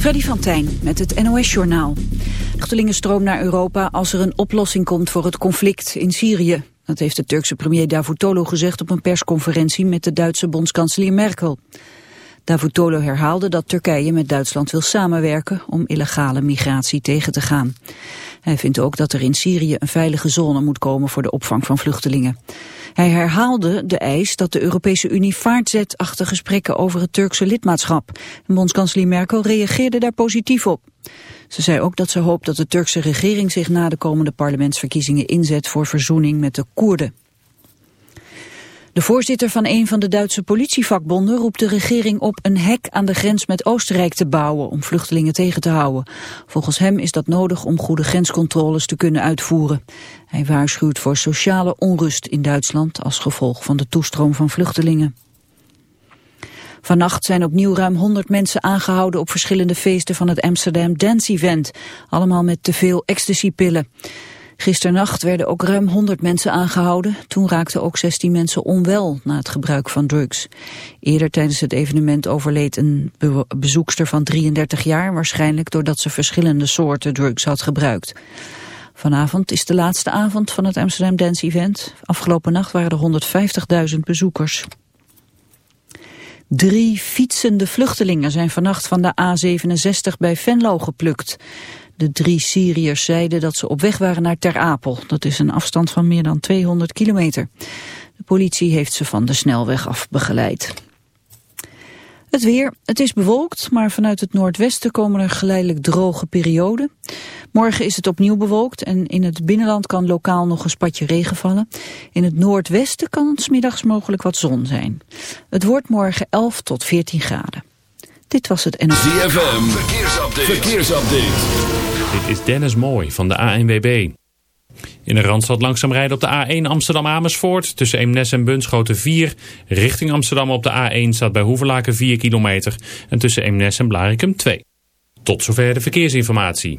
Freddy van Tijn met het NOS-journaal. Vluchtelingenstroom naar Europa als er een oplossing komt voor het conflict in Syrië. Dat heeft de Turkse premier Davutoglu gezegd op een persconferentie met de Duitse bondskanselier Merkel. Davutoglu herhaalde dat Turkije met Duitsland wil samenwerken om illegale migratie tegen te gaan. Hij vindt ook dat er in Syrië een veilige zone moet komen voor de opvang van vluchtelingen. Hij herhaalde de eis dat de Europese Unie vaart zet achter gesprekken over het Turkse lidmaatschap. Bondskanselier Merkel reageerde daar positief op. Ze zei ook dat ze hoopt dat de Turkse regering zich na de komende parlementsverkiezingen inzet voor verzoening met de Koerden. De voorzitter van een van de Duitse politievakbonden roept de regering op een hek aan de grens met Oostenrijk te bouwen om vluchtelingen tegen te houden. Volgens hem is dat nodig om goede grenscontroles te kunnen uitvoeren. Hij waarschuwt voor sociale onrust in Duitsland als gevolg van de toestroom van vluchtelingen. Vannacht zijn opnieuw ruim 100 mensen aangehouden op verschillende feesten van het Amsterdam Dance Event. Allemaal met te veel ecstasypillen. Gisternacht werden ook ruim 100 mensen aangehouden. Toen raakten ook 16 mensen onwel na het gebruik van drugs. Eerder tijdens het evenement overleed een bezoekster van 33 jaar... waarschijnlijk doordat ze verschillende soorten drugs had gebruikt. Vanavond is de laatste avond van het Amsterdam Dance Event. Afgelopen nacht waren er 150.000 bezoekers. Drie fietsende vluchtelingen zijn vannacht van de A67 bij Venlo geplukt. De drie Syriërs zeiden dat ze op weg waren naar Ter Apel. Dat is een afstand van meer dan 200 kilometer. De politie heeft ze van de snelweg af begeleid. Het weer, het is bewolkt, maar vanuit het noordwesten komen er geleidelijk droge perioden. Morgen is het opnieuw bewolkt en in het binnenland kan lokaal nog een spatje regen vallen. In het noordwesten kan het smiddags mogelijk wat zon zijn. Het wordt morgen 11 tot 14 graden. Dit was het NOS. ZFM, verkeersupdate. verkeersupdate. Dit is Dennis Mooi van de ANWB. In de Randstad langzaam rijden op de A1 Amsterdam-Amersfoort. Tussen Eemnes en Bunschoten 4. Richting Amsterdam op de A1 staat bij Hoevelaken 4 kilometer. En tussen Eemnes en Blarikum 2. Tot zover de verkeersinformatie.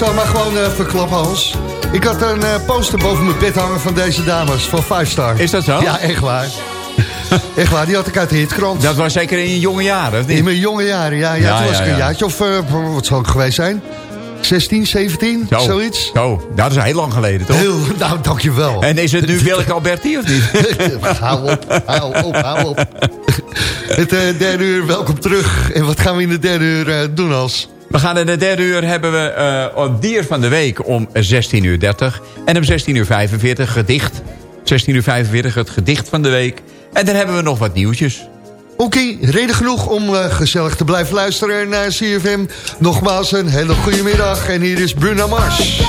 Zal maar gewoon eh, verklappen, Hans. Ik had een eh, poster boven mijn bed hangen van deze dames, van Five Star. Is dat zo? Ja, echt waar. echt waar, die had ik uit de hitkrant. Dat was zeker in je jonge jaren, of niet? In mijn jonge jaren, ja. ja, Ja, toen was ja, ik een ja. jaartje of, eh, wat zou ik geweest zijn? 16, 17, Zo. zoiets? Zo, dat is heel lang geleden, toch? Heel, nou, dankjewel. En is het nu Willeke Alberti of niet? hou op, hou op, hou op. Het derde uur, welkom terug. En wat gaan we in de derde uur doen, als? We gaan in de derde uur hebben we eh dier van de week om 16.30 uur. En om 16.45 uur gedicht. 16.45 uur het gedicht van de week. En dan hebben we nog wat nieuwtjes. Oké, reden genoeg om eh, gezellig te blijven luisteren naar CFM. Nogmaals een hele goede middag. En hier is Bruna Mars.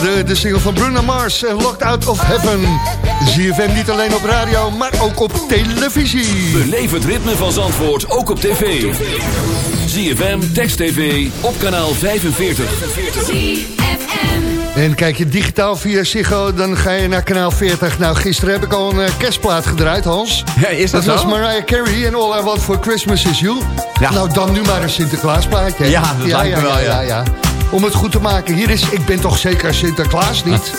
Hoorde de single van Bruno Mars en Locked Out of Heaven. ZFM niet alleen op radio, maar ook op televisie. Beleef het ritme van Zandvoort ook op tv. ZFM, Text TV, op kanaal 45. En kijk je digitaal via Ziggo, dan ga je naar kanaal 40. Nou, gisteren heb ik al een eh, kerstplaat gedraaid, Hans. Ja, is dat, Dat was? Mariah Carey en All I Want For Christmas Is You. Ja. Nou, dan nu maar een Sinterklaasplaatje. Ja, dat lijkt me wel, ja. Om het goed te maken. Hier is Ik ben toch zeker Sinterklaas niet?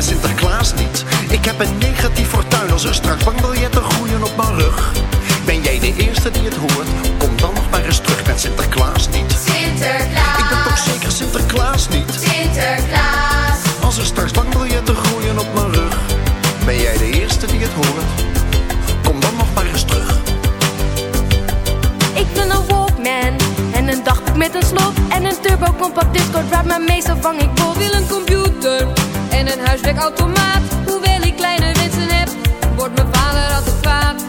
Bij Sinterklaas niet. Ik heb een negatief fortuin als er straks bankbiljetten groeien op mijn rug. Ben jij de eerste die het hoort? Kom dan nog maar eens terug met Sinterklaas niet. Sinterklaas. Ik ben toch zeker Sinterklaas niet. Sinterklaas. Als er straks bankbiljetten groeien op mijn rug. Ben jij de eerste die het hoort? Kom dan nog maar eens terug. Ik wil een Walkman en een dagboek met een slot en een turbo compact discord waar mijn meestal vang ik bot. wil een computer en een huiswerkautomaat. Hoewel ik kleine wensen heb, wordt mijn vader altijd kwaad.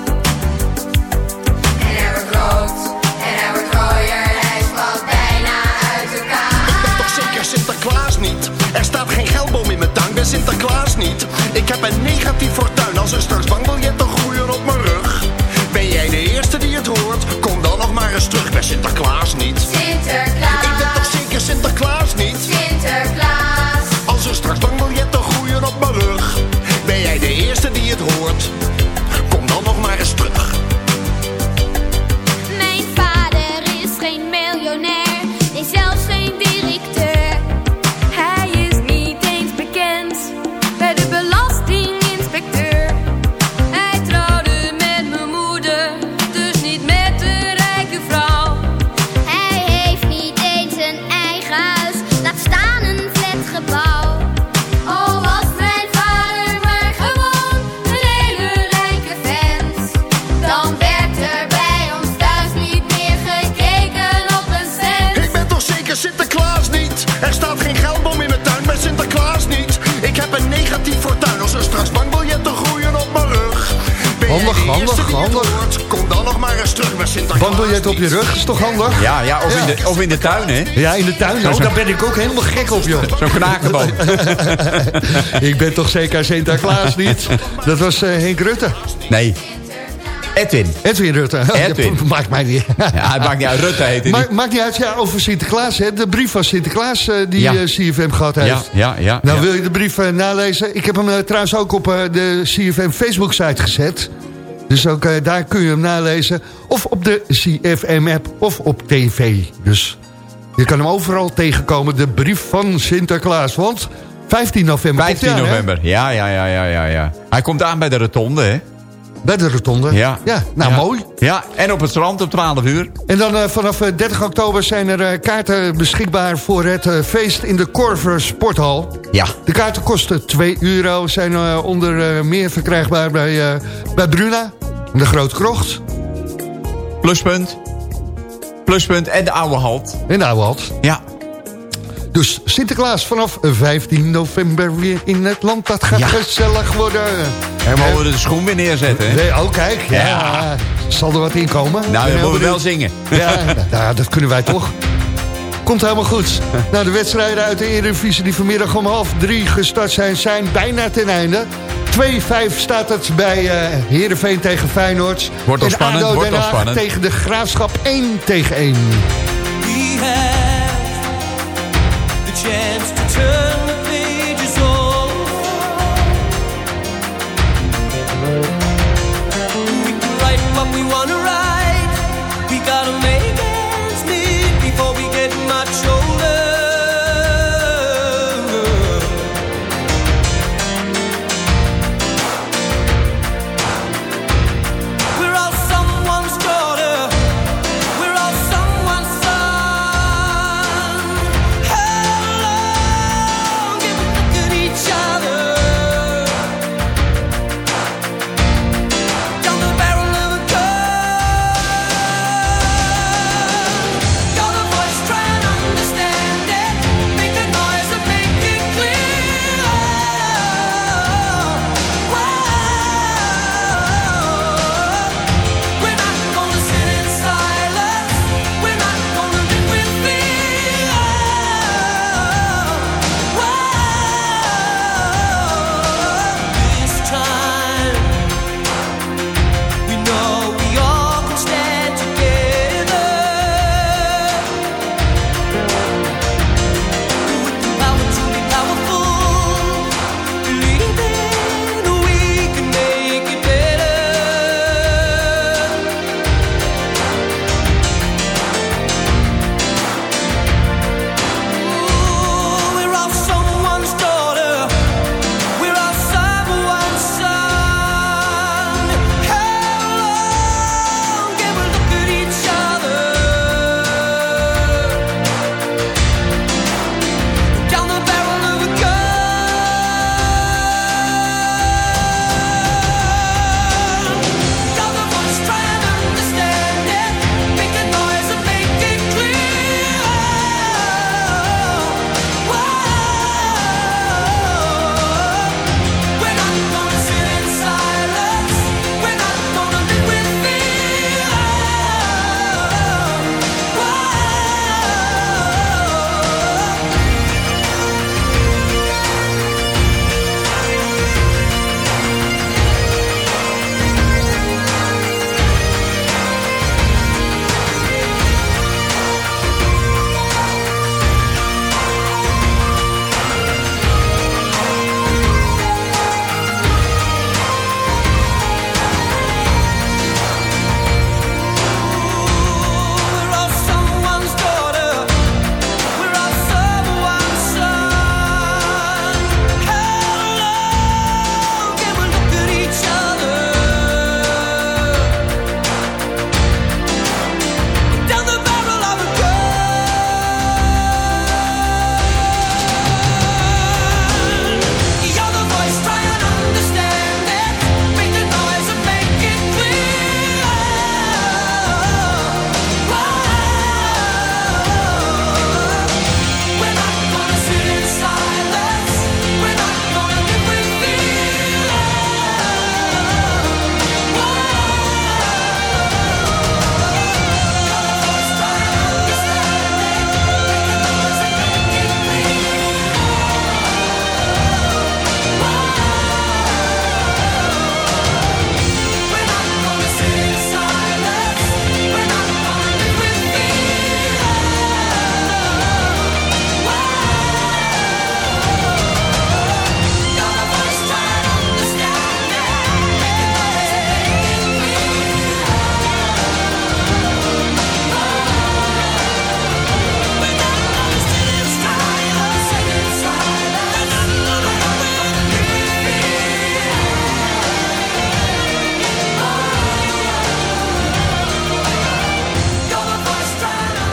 En hij wordt groot. En hij wordt gooier. Hij valt bijna uit elkaar. Ik ben toch zeker Sinterklaas niet? Er staat geen geldboom in mijn tuin, ben Sinterklaas niet. Ik heb een negatief fortuin als er straks bankbiljetten of, In de, tuin, hè? Ja, in de tuin. Oh, daar ben ik ook helemaal gek op, joh. Zo'n knakenboom. ik ben toch zeker Sinterklaas niet? Dat was eh, Henk Rutte. Nee. Edwin. Edwin Rutte. Edwin. Maakt mij niet Ja, het maakt niet uit. Rutte heet hij Ma maakt niet uit, ja, over Sinterklaas. Hè, de brief van Sinterklaas eh, die Ja. eh, CFM gehad heeft. Ja, ja, ja. Nou, ja. wil je de brief nalezen? Ik heb hem trouwens ook op de CFM Facebook-site gezet. Dus ook daar kun je hem nalezen. Op de CFM-app of op tv. Dus je kan hem overal tegenkomen, de brief van Sinterklaas. Want 15 november komt 15 hij aan, hè? november. Ja, ja, ja, ja, ja, ja. Hij komt aan bij de rotonde, hè? Bij de rotonde. Ja. Ja, nou Ja. mooi. Ja, en op het strand om 12 uur. En dan eh, vanaf eh, 30 oktober zijn er eh, kaarten beschikbaar voor het eh, feest in de Corver Sporthal. Ja. De kaarten kosten 2 euro, zijn eh, onder eh, meer verkrijgbaar bij, eh, bij Bruna, de Grote Krocht Pluspunt. Pluspunt en de oude halt. en de Oude Halt. Ja. Dus Sinterklaas vanaf 15 november weer in het land. Dat gaat Ja. gezellig worden. En we mogen de schoen weer neerzetten, hè? Nee, oh kijk, ja. Ja. Zal er wat in komen? Nou, dan moeten we wel zingen. Ja, nou, dat kunnen wij toch. Komt helemaal goed. Nou, de wedstrijden uit de Eredivisie die vanmiddag om half drie gestart zijn... zijn bijna ten einde. 2-5 staat het bij eh Heerenveen tegen Feyenoord. Wordt al en spannend, ADO wordt Den al Haag spannend. tegen de Graafschap 1 tegen 1. We have the chance to turn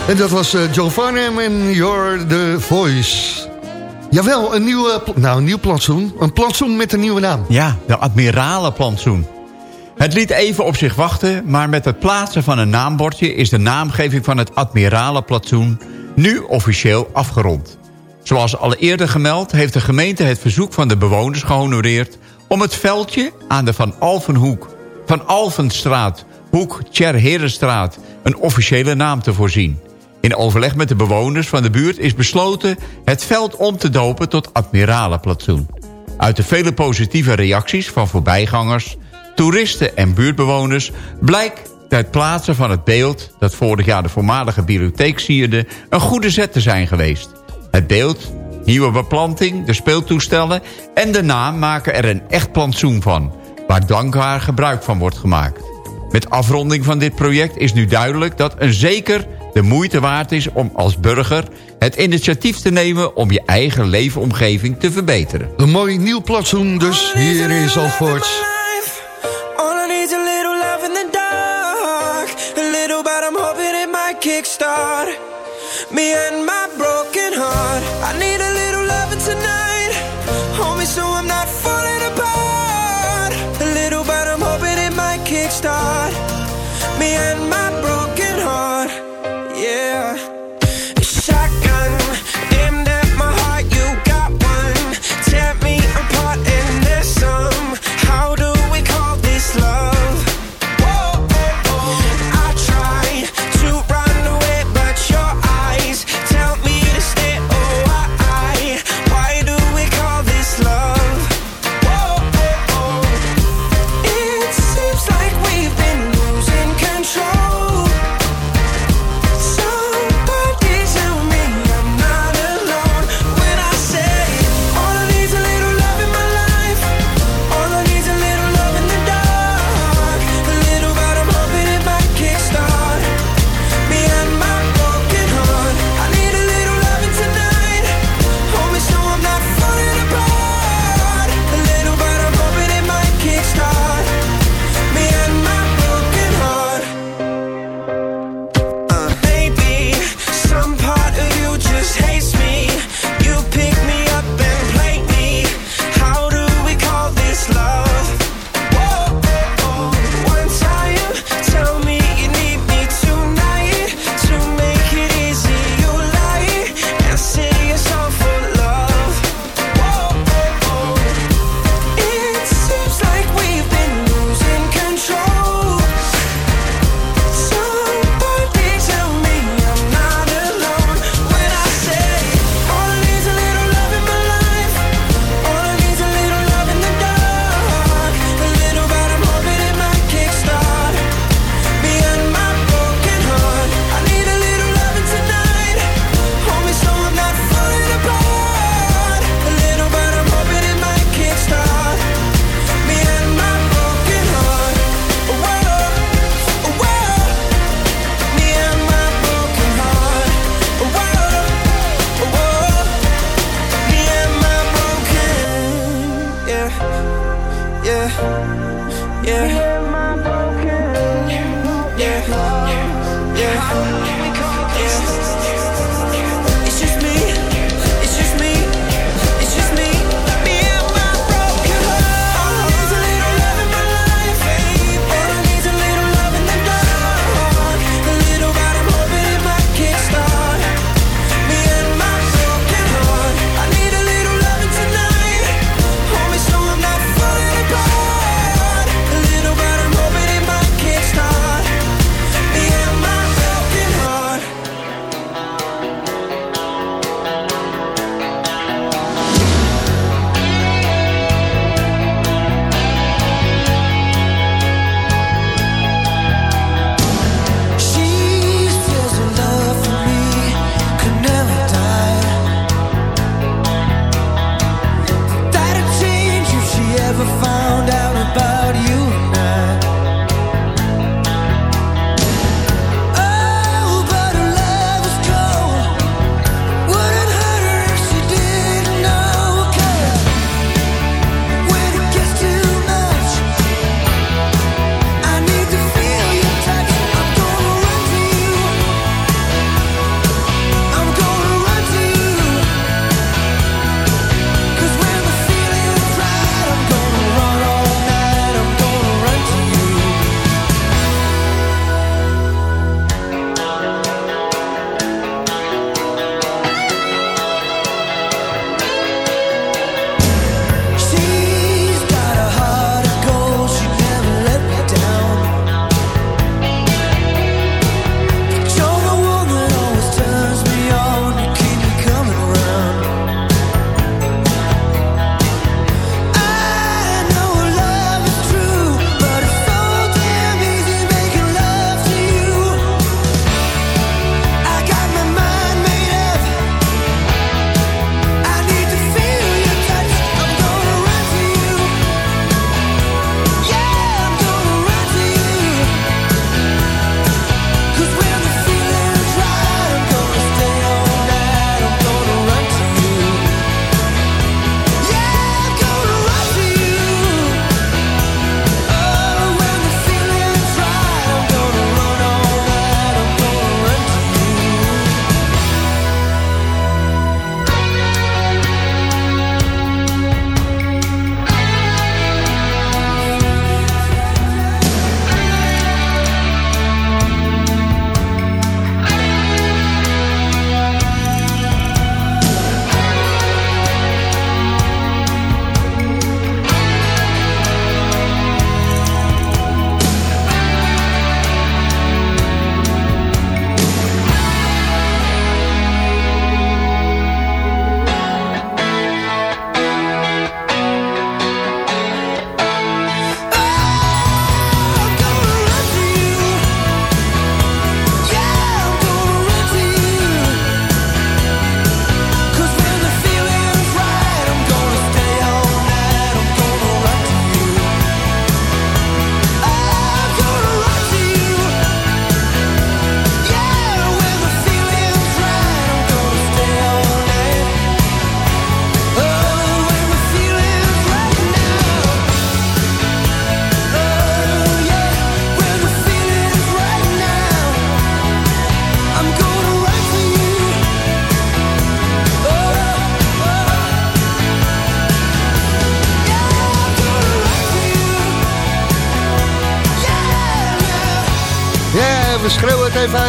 En dat was eh, Joe Farnham en Your The Voice. Jawel, een, nieuwe, eh, nou, een nieuw plantsoen. Een plantsoen met een nieuwe naam. Ja, de Admiralenplantsoen. Het liet even op zich wachten, maar met het plaatsen van een naambordje... is de naamgeving van het Admiralenplantsoen nu officieel afgerond. Zoals al eerder gemeld heeft de gemeente het verzoek van de bewoners gehonoreerd... om het veldje aan de Van Alvenhoek, Van Alvenstraat, Hoek Tjerherenstraat... een officiële naam te voorzien. In overleg met de bewoners van de buurt is besloten het veld om te dopen tot Admiralenplantsoen. Uit de vele positieve reacties van voorbijgangers, toeristen en buurtbewoners... blijkt het plaatsen van het beeld dat vorig jaar de voormalige bibliotheek sierde... een goede zet te zijn geweest. Het beeld, nieuwe beplanting, de speeltoestellen en de naam maken er een echt plantsoen van... waar dankbaar gebruik van wordt gemaakt. Met afronding van dit project is nu duidelijk dat een zeker de moeite waard is om als burger het initiatief te nemen om je eigen leefomgeving te verbeteren. Een mooi nieuw platsoen dus hier in Zandvoort.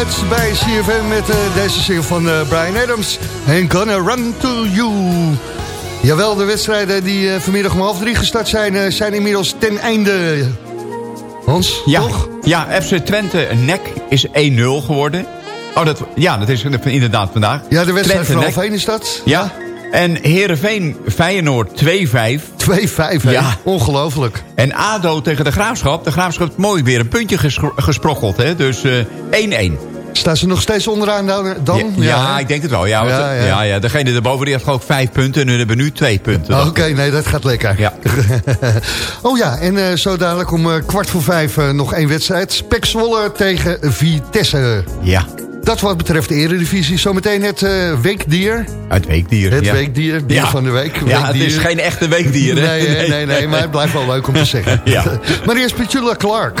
Uit bij CFM met eh, deze single van eh, Brian Adams. And gonna run to you. Jawel, de wedstrijden die eh, vanmiddag om half drie gestart zijn... zijn inmiddels ten einde. Hans, Ja, toch? ja FC Twente nek is 1-0 geworden. Oh, dat, ja, dat is inderdaad vandaag. Ja, de wedstrijd Twente van half één is dat. Ja. En Heerenveen Feyenoord 2-5. 2-5, hè? Ja. Ongelooflijk. En ADO tegen de Graafschap. De Graafschap heeft mooi weer een puntje gespro- gesprokkeld. Hè? Dus eh, 1-1. Staan ze nog steeds onderaan dan? ja, ik denk het wel. Ja, Ja, ja, ja. ja. degene erboven die heeft gewoon vijf punten. En hun hebben nu twee punten. Oh, Oké, nee, dat gaat lekker. Ja. oh ja, en eh, zo dadelijk om eh, kwart voor vijf eh, nog één wedstrijd. Spek Zwolle tegen Vitesse. ja, Dat wat betreft de eredivisie. Zometeen het weekdier. het weekdier. Het ja. weekdier, dier Ja. van de week. Ja, het is Weekdier. geen echte weekdier. Hè? Nee, nee, nee, nee, maar het blijft wel leuk om te zeggen. Ja. maar eerst Petula Clark.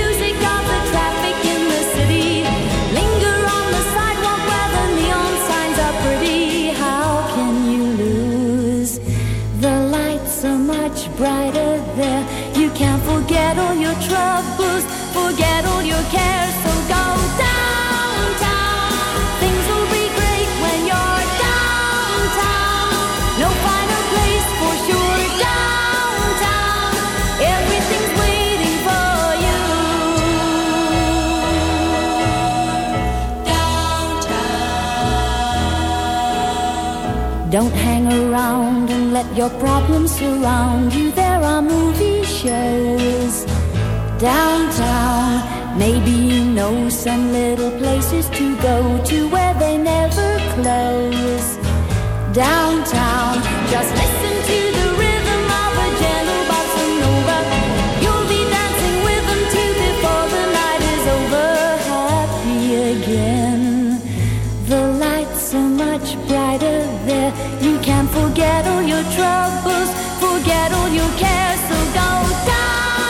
forget all your troubles, forget all your cares. So go downtown. Things will be great when you're downtown. No place for sure. Downtown, everything's waiting for you. Downtown. Don't hang around and let your problems surround you. There are movie shows downtown. Maybe you know some little places to go to where they never close. Downtown, just listen to the rhythm of a gentle bossa nova. You'll be dancing with them too before the night is over. Happy again. The lights are much brighter there. You can forget all your troubles, forget all your cares. So go downtown,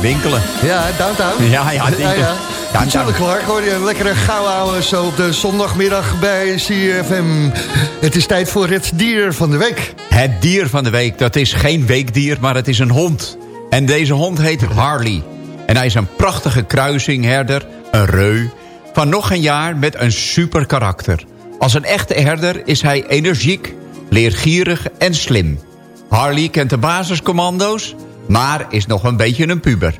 Winkelen. Ja, downtown. Ja, ja, denk ik. Downtown. Petula Clark hoor je een lekkere gauw houden zo op de zondagmiddag bij CFM. Het is tijd voor het dier van de week. Het dier van de week, dat is geen weekdier, maar het is een hond. En deze hond heet Harley. En hij is een prachtige kruisingherder, een reu... van nog een jaar met een super karakter. Als een echte herder is hij energiek, leergierig en slim. Harley kent de basiscommando's, maar is nog een beetje een puber.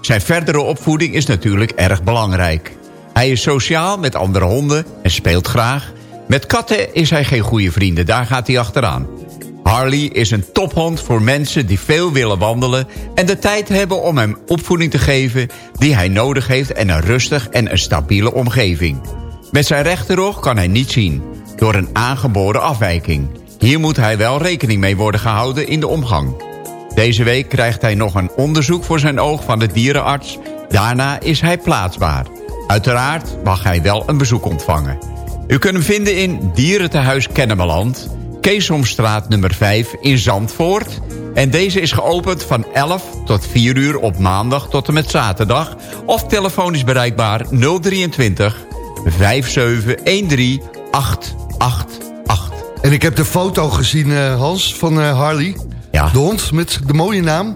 Zijn verdere opvoeding is natuurlijk erg belangrijk. Hij is sociaal met andere honden en speelt graag. Met katten is hij geen goede vrienden, daar gaat hij achteraan. Harley is een tophond voor mensen die veel willen wandelen... en de tijd hebben om hem opvoeding te geven die hij nodig heeft... en een rustig en een stabiele omgeving. Met zijn rechteroog kan hij niet zien, door een aangeboren afwijking. Hier moet hij wel rekening mee worden gehouden in de omgang. Deze week krijgt hij nog een onderzoek voor zijn oog van de dierenarts. Daarna is hij plaatsbaar. Uiteraard mag hij wel een bezoek ontvangen. U kunt hem vinden in Dierentehuis Kennemerland... Keesomstraat nummer 5 in Zandvoort... En deze is geopend van 11 tot 4 uur op maandag tot en met zaterdag. Of telefonisch bereikbaar 023 5713 888. En ik heb de foto gezien, eh, Hans, van eh, Harley. Ja. De hond met de mooie naam.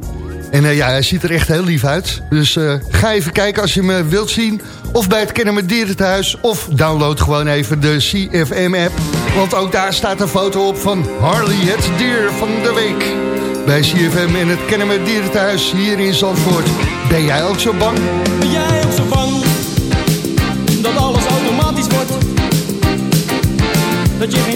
En eh, ja, hij ziet er echt heel lief uit. Dus eh, ga even kijken als je hem eh, wilt zien. Of bij het Kennemer Dierenthuis. Of download gewoon even de CFM-app. Want ook daar staat een foto op van Harley, het dier van de week. Bij CFM in het Kennemer Dierenthuis hier in Zandvoort. Ben jij ook zo bang? Ben jij ook zo bang dat alles automatisch wordt? Dat je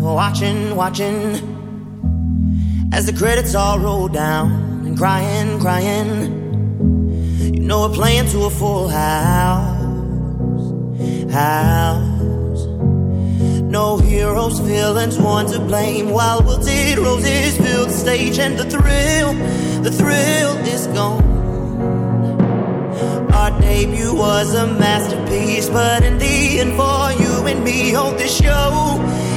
Watching, watching, as the credits all roll down. And crying, crying, you know we're playing to a full house. House. No heroes, villains, one to blame. While wilted roses fill the stage, and the thrill, the thrill is gone. Our debut was a masterpiece, but in the end, for you and me on this show,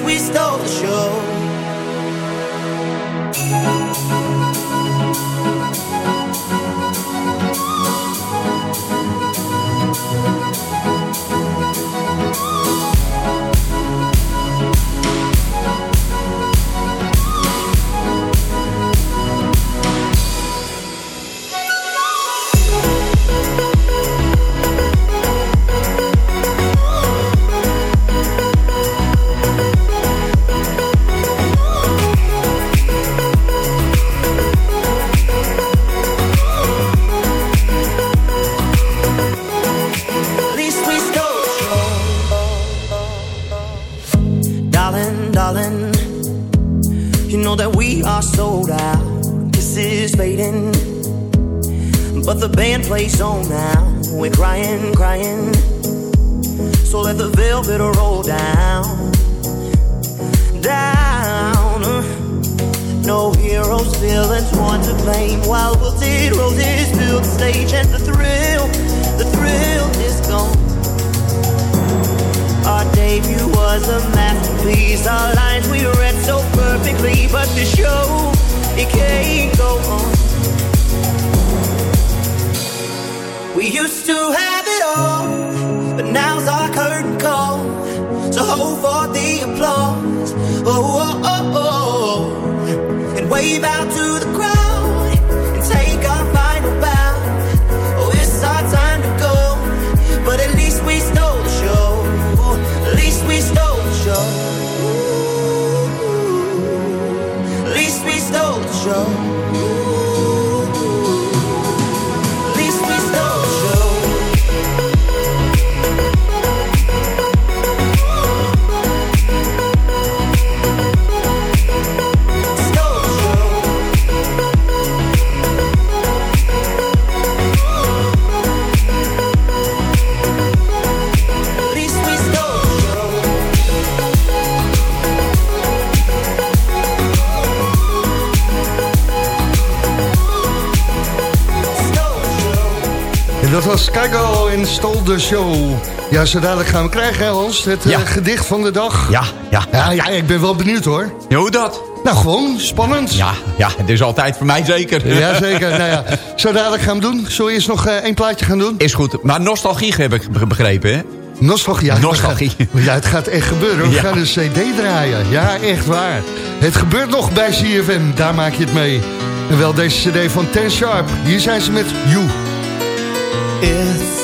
We stole the show. De Show. Ja, zo dadelijk gaan we krijgen, hè, Hans. Het eh, gedicht van de dag. Ja, ja. Ja, ja, ik ben wel benieuwd, hoor. Ja, hoe dat? Nou, gewoon spannend. Ja, ja, het is altijd voor mij zeker. Ja, zeker. nou ja, zo dadelijk gaan we doen. Zullen we eerst nog eh, één plaatje gaan doen? Is goed. Maar nostalgie heb ik be- begrepen, hè? Nostalgie. Ja, Nostalgie. Ja, het gaat echt gebeuren. We Ja. gaan een cd draaien. Ja, echt waar. Het gebeurt nog bij CFM. Daar maak je het mee. En wel deze cd van Ten Sharp. Hier zijn ze met You. It's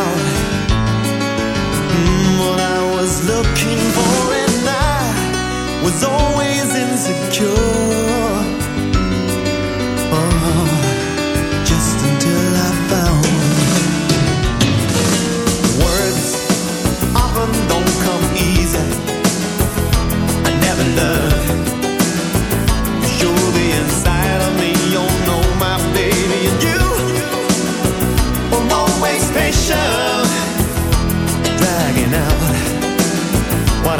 looking for, and I was always insecure. Oh, just until I found words often don't come easy. I never learned. Show the inside of me, you know my baby, and you always patient dragging out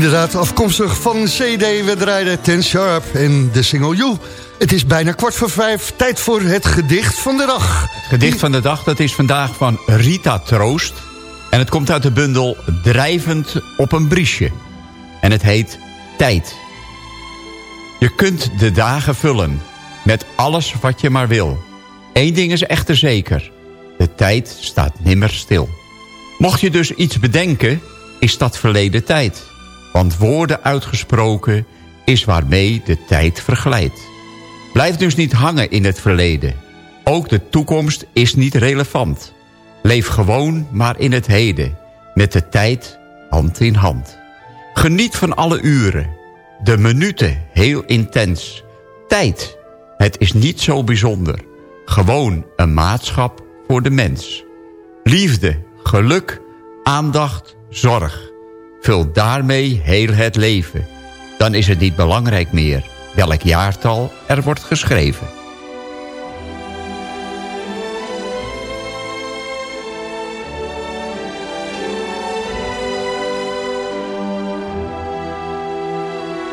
Inderdaad, afkomstig van CD. We draaiden Ten Sharp en de single You. Het is bijna kwart voor vijf. Tijd voor het gedicht van de dag. Het gedicht van de dag dat is vandaag van Rita Troost. En het komt uit de bundel Drijvend op een briesje. En het heet Tijd. Je kunt de dagen vullen met alles wat je maar wil. Eén ding is echter zeker. De tijd staat nimmer stil. Mocht je dus iets bedenken, is dat verleden tijd. Want woorden uitgesproken is waarmee de tijd verglijdt. Blijf dus niet hangen in het verleden. Ook de toekomst is niet relevant. Leef gewoon maar in het heden. Met de tijd hand in hand. Geniet van alle uren. De minuten heel intens. Tijd, het is niet zo bijzonder. Gewoon een maatschap voor de mens. Liefde, geluk, aandacht, zorg. Vul daarmee heel het leven. Dan is het niet belangrijk meer welk jaartal er wordt geschreven.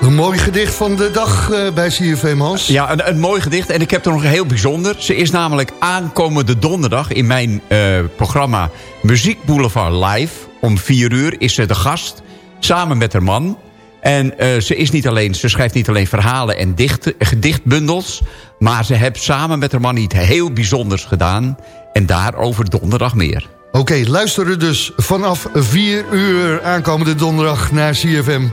Een mooi gedicht van de dag eh, bij CFM Hans. Ja, een, een mooi gedicht. En ik heb er nog een heel bijzonder. Ze is namelijk aankomende donderdag in mijn eh, programma Muziek Boulevard Live. Om vier uur is ze de gast, samen met haar man. En eh, ze, is niet alleen, ze schrijft niet alleen verhalen en dicht, gedichtbundels... maar ze heeft samen met haar man iets heel bijzonders gedaan. En daarover donderdag meer. Oké, luisteren dus vanaf 4 uur aankomende donderdag naar CFM.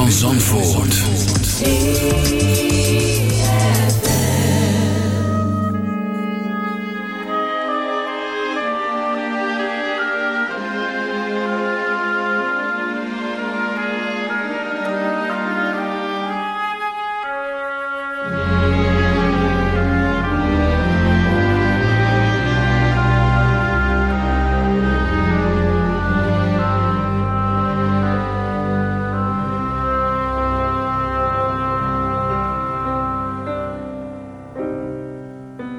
Van Zandvoort.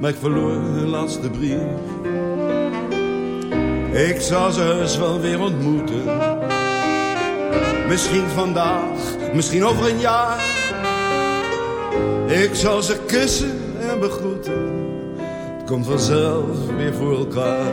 Maar ik verloor hun laatste brief. Ik zal ze heus wel weer ontmoeten. Misschien vandaag, misschien over een jaar. Ik zal ze kussen en begroeten. Het komt vanzelf weer voor elkaar.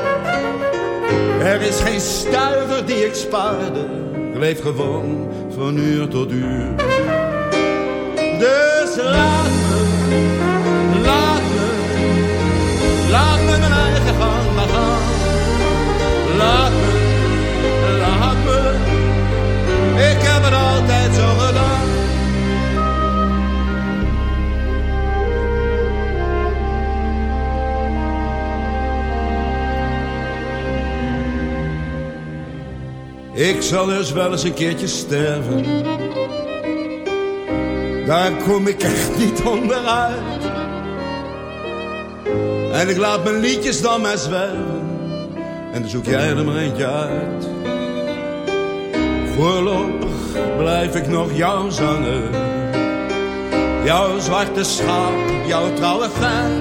Er is geen stuiver die ik spaarde. Ik leef gewoon van uur tot uur. Dus laat me, laat me, laat me Ik zal dus wel eens een keertje sterven. Daar kom ik echt niet onderuit. En ik laat mijn liedjes dan maar zwerven. En dan zoek jij er maar eentje uit. Voorlopig blijf ik nog jouw zanger. Jouw zwarte schaap, jouw trouwe fan.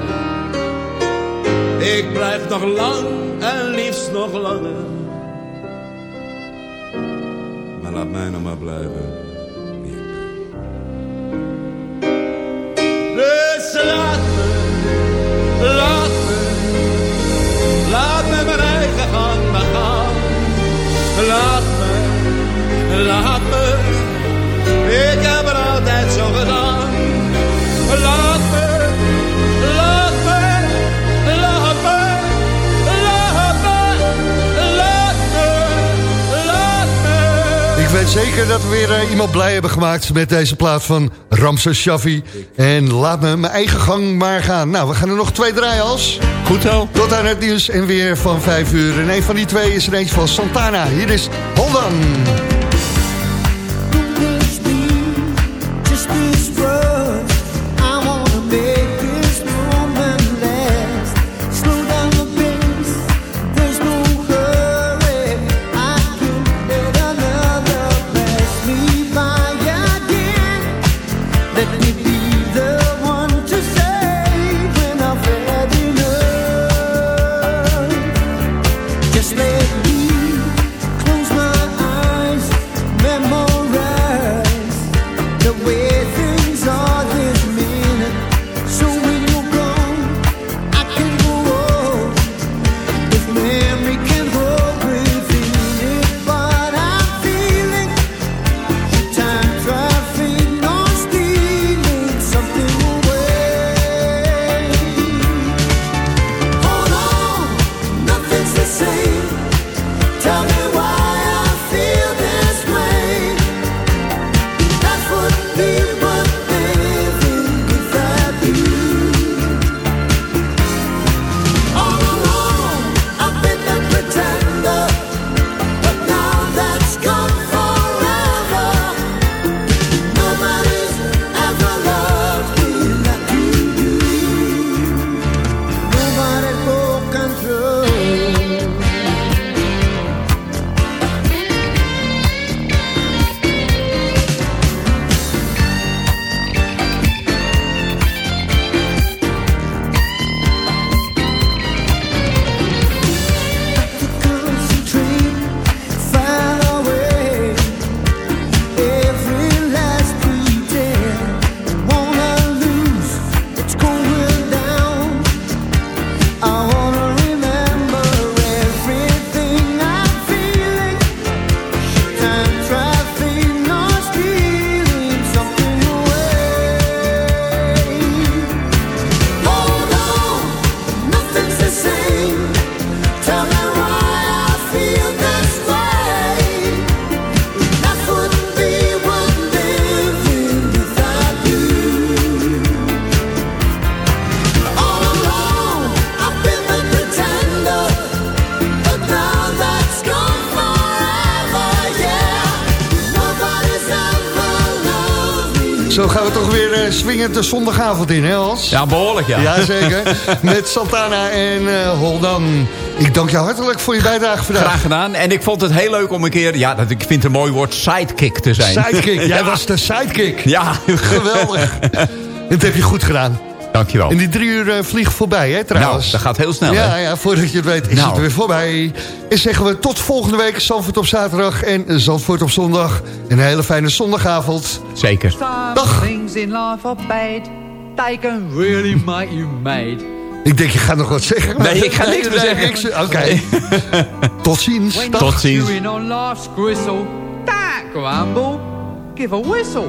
Ik blijf nog lang en liefst nog langer. Laat mij maar blijven. Dus laat me, laat me, laat me mijn eigen gang maar gaan. Laat me, laat me, ik heb zeker dat we weer eh, iemand blij hebben gemaakt met deze plaat van Ramses Shaffi. En laat me mijn eigen gang maar gaan. Nou, we gaan er nog twee draaien als. Goed zo. Tot aan het nieuws en weer van vijf uur. En een van die twee is er eentje van Santana. Hier is Hold de zondagavond in, hè Hans? Ja, behoorlijk, ja. Jazeker. Met Santana en eh Hold On. Ik dank je hartelijk voor je bijdrage vandaag. Graag gedaan. En ik vond het heel leuk om een keer, ja, dat, ik vind het een mooi woord, sidekick te zijn. Sidekick, jij Ja. was de sidekick. Ja. Geweldig. Dat heb je goed gedaan. Dankjewel. En die drie uur eh, vliegen voorbij, hè, trouwens. Nou, dat gaat heel snel, Ja, hè? ja, voordat je het weet is Nou. het weer voorbij. En zeggen we tot volgende week, Zandvoort op zaterdag en Zandvoort op zondag. Een hele fijne zondagavond. Zeker. Dag. Ik denk, je gaat nog wat zeggen. maar- Nee, ik ga niks meer nee, zeggen. Oké. Tot ziens. When Dag. you're chewing on life's gristle, don't grumble, give a whistle.